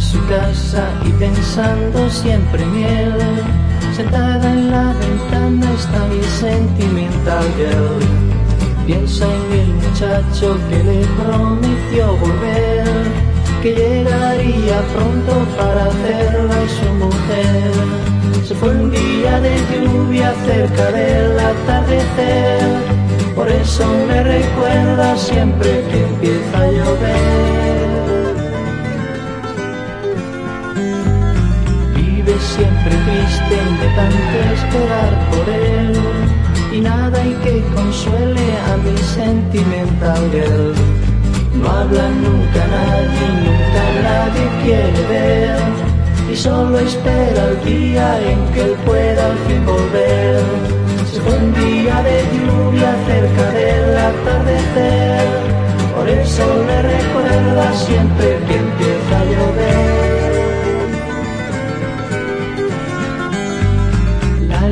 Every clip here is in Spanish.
su casa y pensando siempre en él. Sentada en la ventana está mi sentimental girl. Piensa en el muchacho que le prometió volver, que llegaría pronto para hacerla su mujer. Se fue un día de lluvia cerca del atardecer, por eso me recuerda siempre tanto esperar por él y nada hay que consuele a mi sentimental. No habla nunca nadie, nunca nadie quiere ver y solo espera el día en que él pueda al fin volver. Se fue un día de lluvia cerca del atardecer, por eso le recuerda siempre que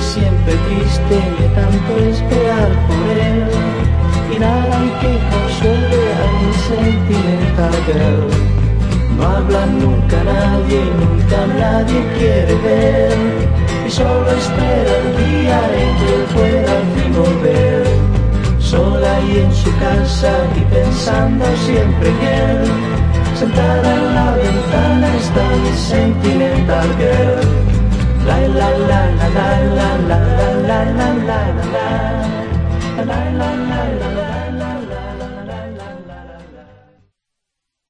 Siempre triste de tanto esperar por él y nada que consuele a mi sentimental girl. No habla nunca nadie, nunca nadie quiere ver y solo espera el día en que él pueda al fin volver. Sola y en su casa y pensando siempre en él, sentada en la ventana está mi sentimental girl.